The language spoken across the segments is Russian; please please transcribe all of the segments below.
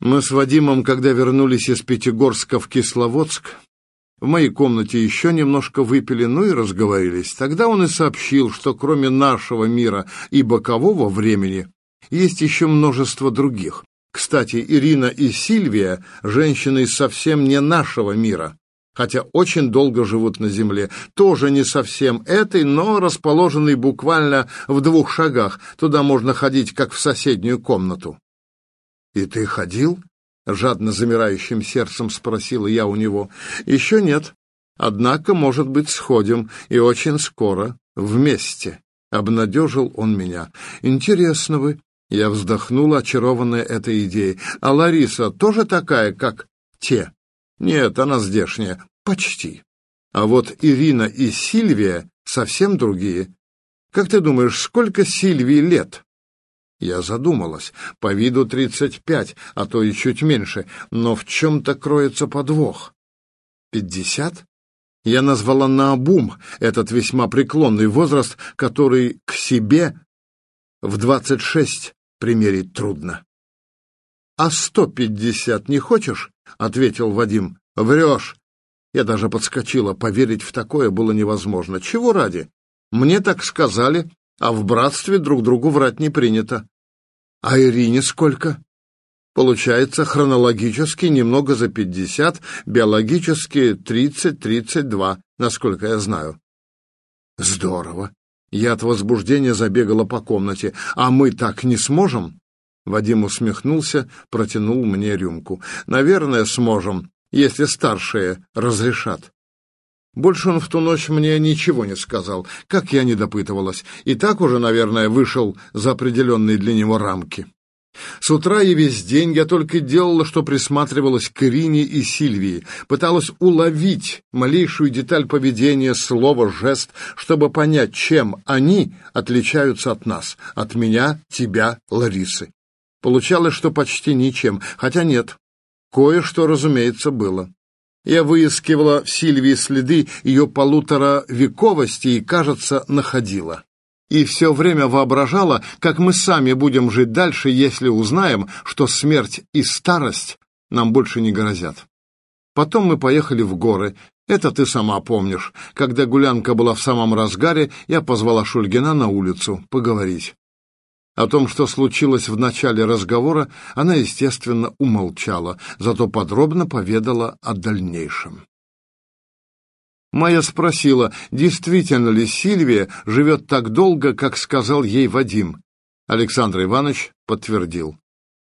Мы с Вадимом, когда вернулись из Пятигорска в Кисловодск, в моей комнате еще немножко выпили, ну и разговорились. Тогда он и сообщил, что кроме нашего мира и бокового времени есть еще множество других. Кстати, Ирина и Сильвия – женщины совсем не нашего мира, хотя очень долго живут на Земле. Тоже не совсем этой, но расположенной буквально в двух шагах. Туда можно ходить, как в соседнюю комнату. «И ты ходил?» — жадно замирающим сердцем спросила я у него. «Еще нет. Однако, может быть, сходим, и очень скоро, вместе». Обнадежил он меня. «Интересно вы». Я вздохнула, очарованная этой идеей. «А Лариса тоже такая, как те?» «Нет, она здешняя. Почти. А вот Ирина и Сильвия совсем другие. Как ты думаешь, сколько Сильвии лет?» Я задумалась. По виду тридцать пять, а то и чуть меньше. Но в чем-то кроется подвох. Пятьдесят? Я назвала наобум этот весьма преклонный возраст, который к себе в двадцать шесть примерить трудно. «А сто пятьдесят не хочешь?» — ответил Вадим. «Врешь!» Я даже подскочила. Поверить в такое было невозможно. Чего ради? Мне так сказали, а в братстве друг другу врать не принято. А Ирине сколько? Получается, хронологически немного за пятьдесят, биологически тридцать-тридцать два, насколько я знаю. Здорово. Я от возбуждения забегала по комнате. А мы так не сможем? Вадим усмехнулся, протянул мне рюмку. Наверное, сможем, если старшие разрешат. Больше он в ту ночь мне ничего не сказал, как я не допытывалась, и так уже, наверное, вышел за определенные для него рамки. С утра и весь день я только делала, что присматривалась к Ирине и Сильвии, пыталась уловить малейшую деталь поведения, слова, жест, чтобы понять, чем они отличаются от нас, от меня, тебя, Ларисы. Получалось, что почти ничем, хотя нет, кое-что, разумеется, было. Я выискивала в Сильвии следы ее полуторавековости и, кажется, находила. И все время воображала, как мы сами будем жить дальше, если узнаем, что смерть и старость нам больше не грозят. Потом мы поехали в горы. Это ты сама помнишь. Когда гулянка была в самом разгаре, я позвала Шульгина на улицу поговорить. О том, что случилось в начале разговора, она, естественно, умолчала, зато подробно поведала о дальнейшем. Майя спросила, действительно ли Сильвия живет так долго, как сказал ей Вадим. Александр Иванович подтвердил.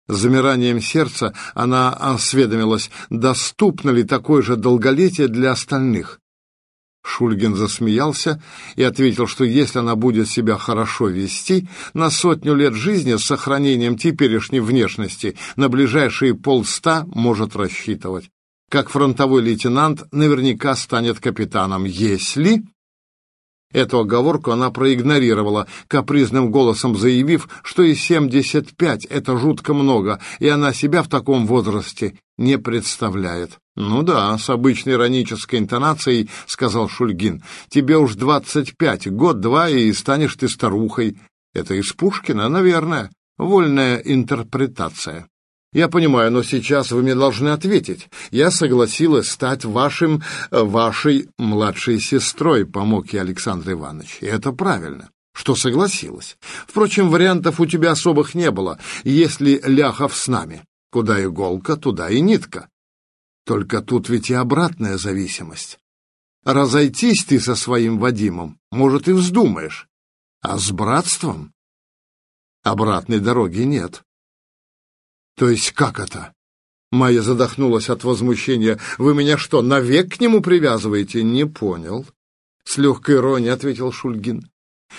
С замиранием сердца она осведомилась, доступно ли такое же долголетие для остальных. Шульгин засмеялся и ответил, что если она будет себя хорошо вести, на сотню лет жизни с сохранением теперешней внешности на ближайшие полста может рассчитывать. Как фронтовой лейтенант наверняка станет капитаном, если... Эту оговорку она проигнорировала, капризным голосом заявив, что и 75 — это жутко много, и она себя в таком возрасте не представляет. «Ну да, с обычной иронической интонацией», — сказал Шульгин. «Тебе уж двадцать пять, год-два, и станешь ты старухой». Это из Пушкина, наверное. Вольная интерпретация. Я понимаю, но сейчас вы мне должны ответить. Я согласилась стать вашим, э, вашей младшей сестрой, помог я Александр Иванович. И это правильно что согласилась. Впрочем, вариантов у тебя особых не было, если Ляхов с нами. Куда иголка, туда и нитка. Только тут ведь и обратная зависимость. Разойтись ты со своим Вадимом, может, и вздумаешь. А с братством обратной дороги нет. То есть как это? Майя задохнулась от возмущения. Вы меня что, навек к нему привязываете? Не понял. С легкой иронией ответил Шульгин.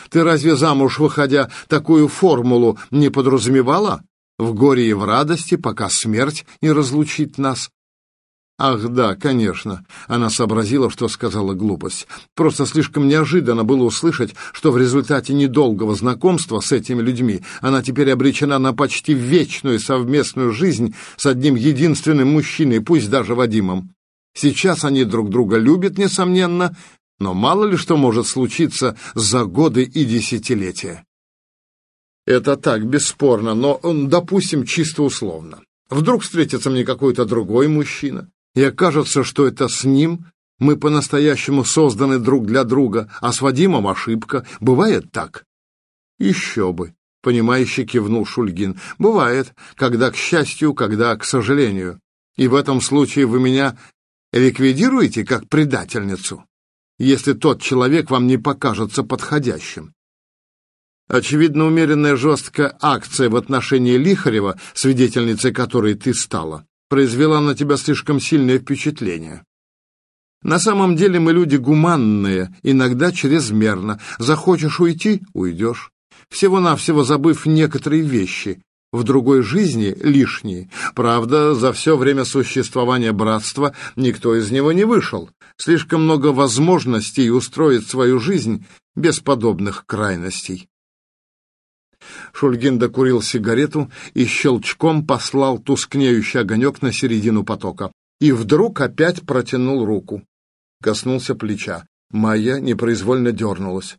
Ты разве замуж, выходя, такую формулу не подразумевала? В горе и в радости, пока смерть не разлучит нас. Ах, да, конечно. Она сообразила, что сказала глупость. Просто слишком неожиданно было услышать, что в результате недолгого знакомства с этими людьми она теперь обречена на почти вечную совместную жизнь с одним единственным мужчиной, пусть даже Вадимом. Сейчас они друг друга любят, несомненно, но мало ли что может случиться за годы и десятилетия. Это так, бесспорно, но, допустим, чисто условно. Вдруг встретится мне какой-то другой мужчина, и окажется, что это с ним мы по-настоящему созданы друг для друга, а с Вадимом ошибка. Бывает так? Еще бы, понимающе кивнул Шульгин. Бывает, когда к счастью, когда к сожалению. И в этом случае вы меня ликвидируете как предательницу, если тот человек вам не покажется подходящим. Очевидно, умеренная жесткая акция в отношении Лихарева, свидетельницей которой ты стала, произвела на тебя слишком сильное впечатление. На самом деле мы люди гуманные, иногда чрезмерно. Захочешь уйти — уйдешь. Всего-навсего забыв некоторые вещи, в другой жизни лишние. Правда, за все время существования братства никто из него не вышел. Слишком много возможностей устроить свою жизнь без подобных крайностей. Шульгин докурил сигарету и щелчком послал тускнеющий огонек на середину потока. И вдруг опять протянул руку. Коснулся плеча. Майя непроизвольно дернулась.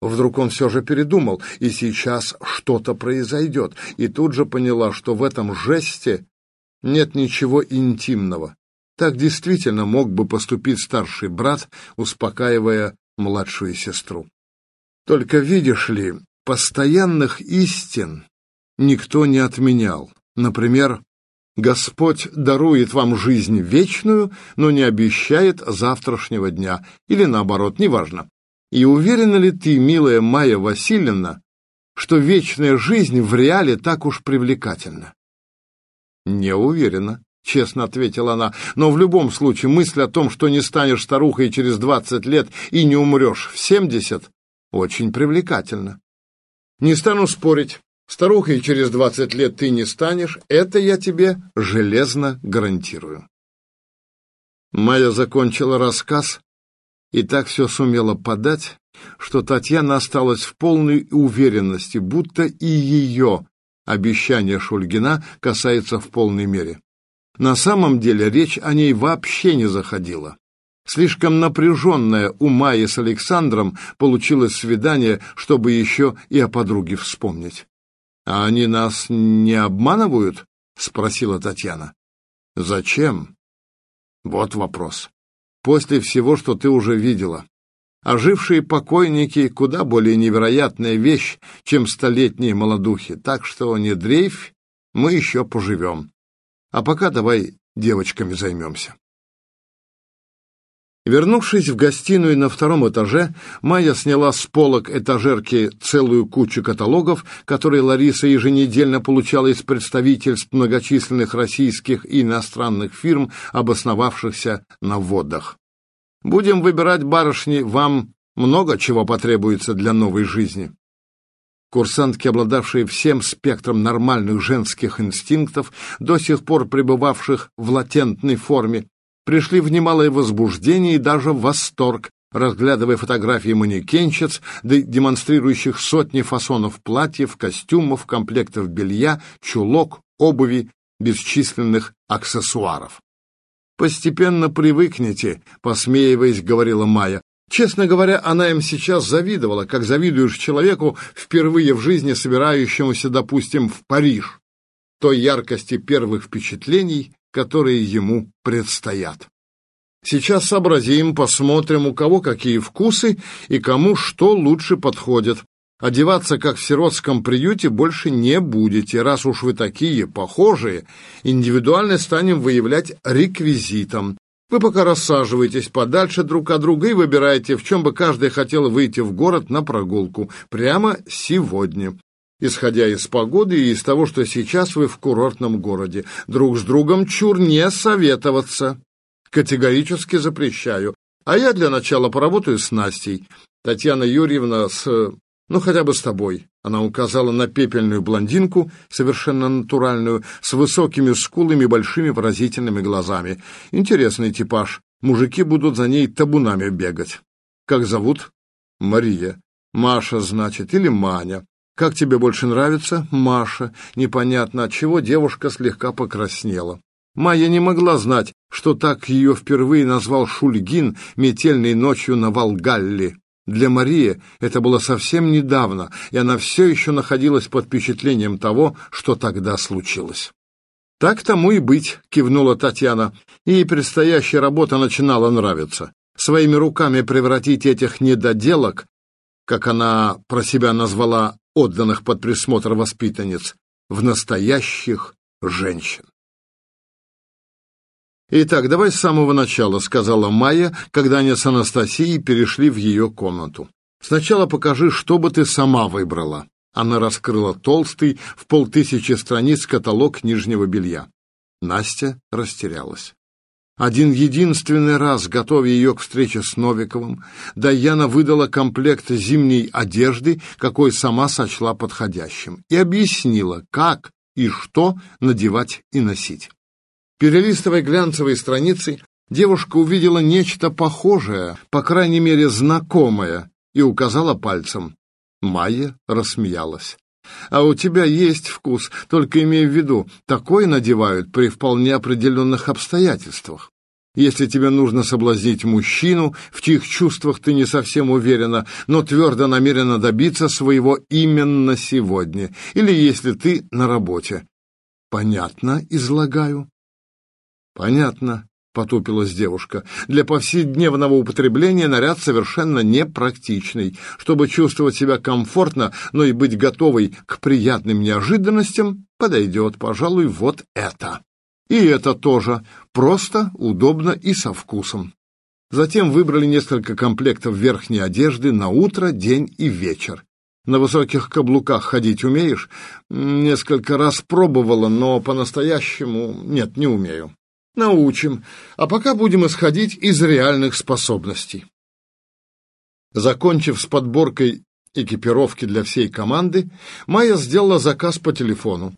Вдруг он все же передумал, и сейчас что-то произойдет, и тут же поняла, что в этом жесте нет ничего интимного. Так действительно мог бы поступить старший брат, успокаивая младшую сестру. Только видишь ли, постоянных истин никто не отменял. Например, Господь дарует вам жизнь вечную, но не обещает завтрашнего дня, или наоборот, неважно. И уверена ли ты, милая Майя Васильевна, что вечная жизнь в реале так уж привлекательна? Не уверена, честно ответила она, но в любом случае мысль о том, что не станешь старухой через двадцать лет и не умрешь в семьдесят, очень привлекательна. Не стану спорить, старухой через двадцать лет ты не станешь, это я тебе железно гарантирую. Майя закончила рассказ, и так все сумела подать, что Татьяна осталась в полной уверенности, будто и ее обещание Шульгина касается в полной мере. На самом деле речь о ней вообще не заходила. Слишком напряженное у Майи с Александром получилось свидание, чтобы еще и о подруге вспомнить. «А они нас не обманывают?» — спросила Татьяна. «Зачем?» Вот вопрос после всего, что ты уже видела. Ожившие покойники — куда более невероятная вещь, чем столетние молодухи, так что не дрейфь, мы еще поживем. А пока давай девочками займемся. Вернувшись в гостиную на втором этаже, Майя сняла с полок этажерки целую кучу каталогов, которые Лариса еженедельно получала из представительств многочисленных российских и иностранных фирм, обосновавшихся на водах. «Будем выбирать, барышни, вам много чего потребуется для новой жизни». Курсантки, обладавшие всем спектром нормальных женских инстинктов, до сих пор пребывавших в латентной форме, пришли в немалое возбуждение и даже восторг, разглядывая фотографии манекенщиц, демонстрирующих сотни фасонов платьев, костюмов, комплектов белья, чулок, обуви, бесчисленных аксессуаров. «Постепенно привыкнете», — посмеиваясь, говорила Майя. Честно говоря, она им сейчас завидовала, как завидуешь человеку, впервые в жизни собирающемуся, допустим, в Париж, той яркости первых впечатлений, которые ему предстоят. Сейчас сообразим, посмотрим, у кого какие вкусы и кому что лучше подходит. Одеваться, как в сиротском приюте, больше не будете. Раз уж вы такие, похожие, индивидуально станем выявлять реквизитом. Вы пока рассаживаетесь подальше друг от друга и выбираете, в чем бы каждый хотел выйти в город на прогулку. Прямо сегодня исходя из погоды и из того, что сейчас вы в курортном городе. Друг с другом чур не советоваться. Категорически запрещаю. А я для начала поработаю с Настей. Татьяна Юрьевна с... ну, хотя бы с тобой. Она указала на пепельную блондинку, совершенно натуральную, с высокими скулами и большими выразительными глазами. Интересный типаж. Мужики будут за ней табунами бегать. Как зовут? Мария. Маша, значит, или Маня. «Как тебе больше нравится?» «Маша». Непонятно от чего девушка слегка покраснела. Майя не могла знать, что так ее впервые назвал Шульгин метельной ночью на Волгалле. Для Марии это было совсем недавно, и она все еще находилась под впечатлением того, что тогда случилось. Так тому и быть, кивнула Татьяна. Ей предстоящая работа начинала нравиться. Своими руками превратить этих недоделок, как она про себя назвала отданных под присмотр воспитанниц, в настоящих женщин. «Итак, давай с самого начала», — сказала Майя, когда они с Анастасией перешли в ее комнату. «Сначала покажи, что бы ты сама выбрала». Она раскрыла толстый в полтысячи страниц каталог нижнего белья. Настя растерялась. Один единственный раз, готовя ее к встрече с Новиковым, Даяна выдала комплект зимней одежды, какой сама сочла подходящим, и объяснила, как и что надевать и носить. Перелистывая глянцевые страницы, девушка увидела нечто похожее, по крайней мере знакомое, и указала пальцем. Майя рассмеялась. «А у тебя есть вкус, только имей в виду, такое надевают при вполне определенных обстоятельствах. Если тебе нужно соблазнить мужчину, в чьих чувствах ты не совсем уверена, но твердо намерена добиться своего именно сегодня, или если ты на работе. Понятно, излагаю?» «Понятно», — потупилась девушка. «Для повседневного употребления наряд совершенно непрактичный. Чтобы чувствовать себя комфортно, но и быть готовой к приятным неожиданностям, подойдет, пожалуй, вот это. И это тоже. Просто, удобно и со вкусом». Затем выбрали несколько комплектов верхней одежды на утро, день и вечер. На высоких каблуках ходить умеешь? Несколько раз пробовала, но по-настоящему нет, не умею. Научим, а пока будем исходить из реальных способностей. Закончив с подборкой экипировки для всей команды, Майя сделала заказ по телефону.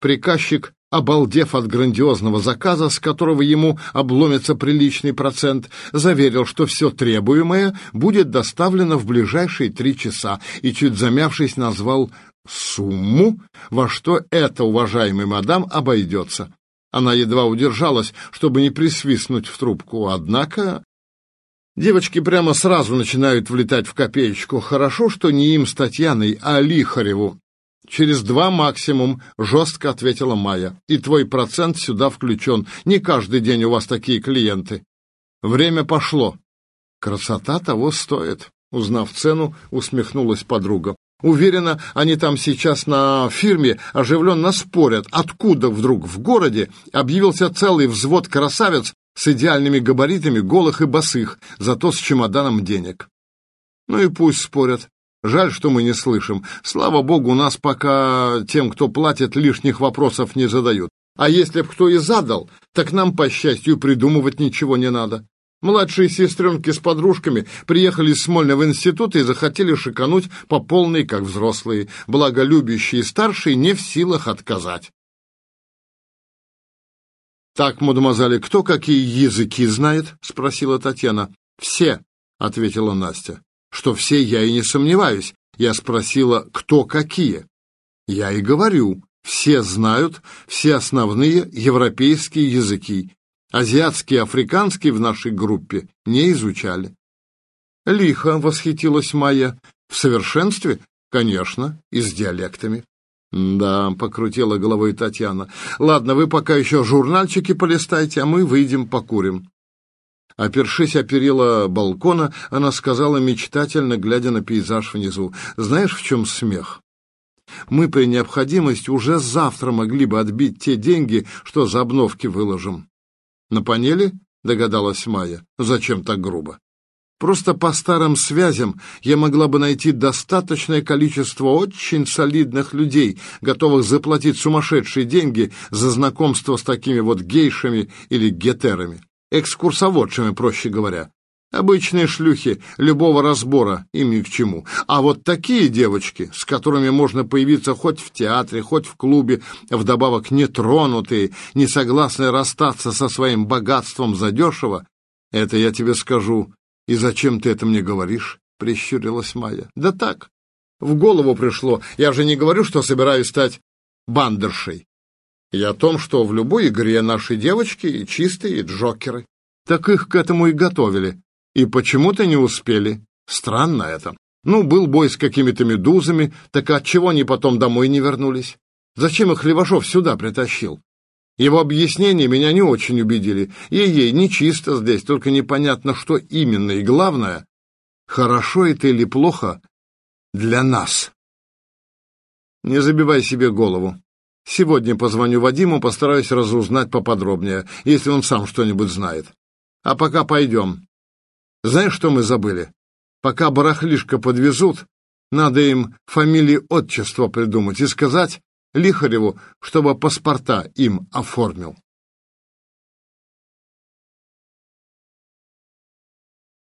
Приказчик, обалдев от грандиозного заказа, с которого ему обломится приличный процент, заверил, что все требуемое будет доставлено в ближайшие три часа, и, чуть замявшись, назвал сумму, во что это, уважаемый мадам, обойдется. Она едва удержалась, чтобы не присвистнуть в трубку, однако... Девочки прямо сразу начинают влетать в копеечку. Хорошо, что не им с Татьяной, а Лихареву. «Через два максимум», — жестко ответила Майя. «И твой процент сюда включен. Не каждый день у вас такие клиенты. Время пошло». «Красота того стоит», — узнав цену, усмехнулась подруга. Уверена, они там сейчас на фирме оживленно спорят, откуда вдруг в городе объявился целый взвод красавец с идеальными габаритами голых и босых, зато с чемоданом денег. Ну и пусть спорят. Жаль, что мы не слышим. Слава богу, у нас пока тем, кто платит, лишних вопросов не задают. А если б кто и задал, так нам, по счастью, придумывать ничего не надо. Младшие сестренки с подружками приехали из Смольного института и захотели шикануть по полной, как взрослые, благо старшие не в силах отказать. «Так, мадемуазель, кто какие языки знает?» — спросила Татьяна. «Все», — ответила Настя. «Что все, я и не сомневаюсь. Я спросила, кто какие?» «Я и говорю, все знают все основные европейские языки, Азиатский и африканский в нашей группе не изучали. Лихо восхитилась Майя. В совершенстве? Конечно, и с диалектами. «Да», — покрутила головой Татьяна. «Ладно, вы пока еще журнальчики полистайте, а мы выйдем покурим». Опершись о перила балкона, она сказала мечтательно, глядя на пейзаж внизу. «Знаешь, в чем смех? Мы при необходимости уже завтра могли бы отбить те деньги, что за обновки выложим. На панели? Догадалась Майя. Зачем так грубо? Просто по старым связям я могла бы найти достаточное количество очень солидных людей, готовых заплатить сумасшедшие деньги за знакомство с такими вот гейшами или гетерами, экскурсоводшими, проще говоря. Обычные шлюхи любого разбора им ни к чему. А вот такие девочки, с которыми можно появиться хоть в театре, хоть в клубе, вдобавок нетронутые, не согласные расстаться со своим богатством задешево, это я тебе скажу. И зачем ты это мне говоришь? Прищурилась Майя. Да так, в голову пришло. Я же не говорю, что собираюсь стать бандершей. И о том, что в любой игре наши девочки чистые джокеры. Так их к этому и готовили. И почему-то не успели. Странно это. Ну, был бой с какими-то медузами, так отчего они потом домой не вернулись? Зачем их Левашов сюда притащил? Его объяснения меня не очень убедили. Ей-ей, нечисто здесь, только непонятно, что именно. И главное, хорошо это или плохо для нас. Не забивай себе голову. Сегодня позвоню Вадиму, постараюсь разузнать поподробнее, если он сам что-нибудь знает. А пока пойдем. Знаешь, что мы забыли? Пока барахлишко подвезут, надо им фамилии отчества придумать и сказать Лихареву, чтобы паспорта им оформил.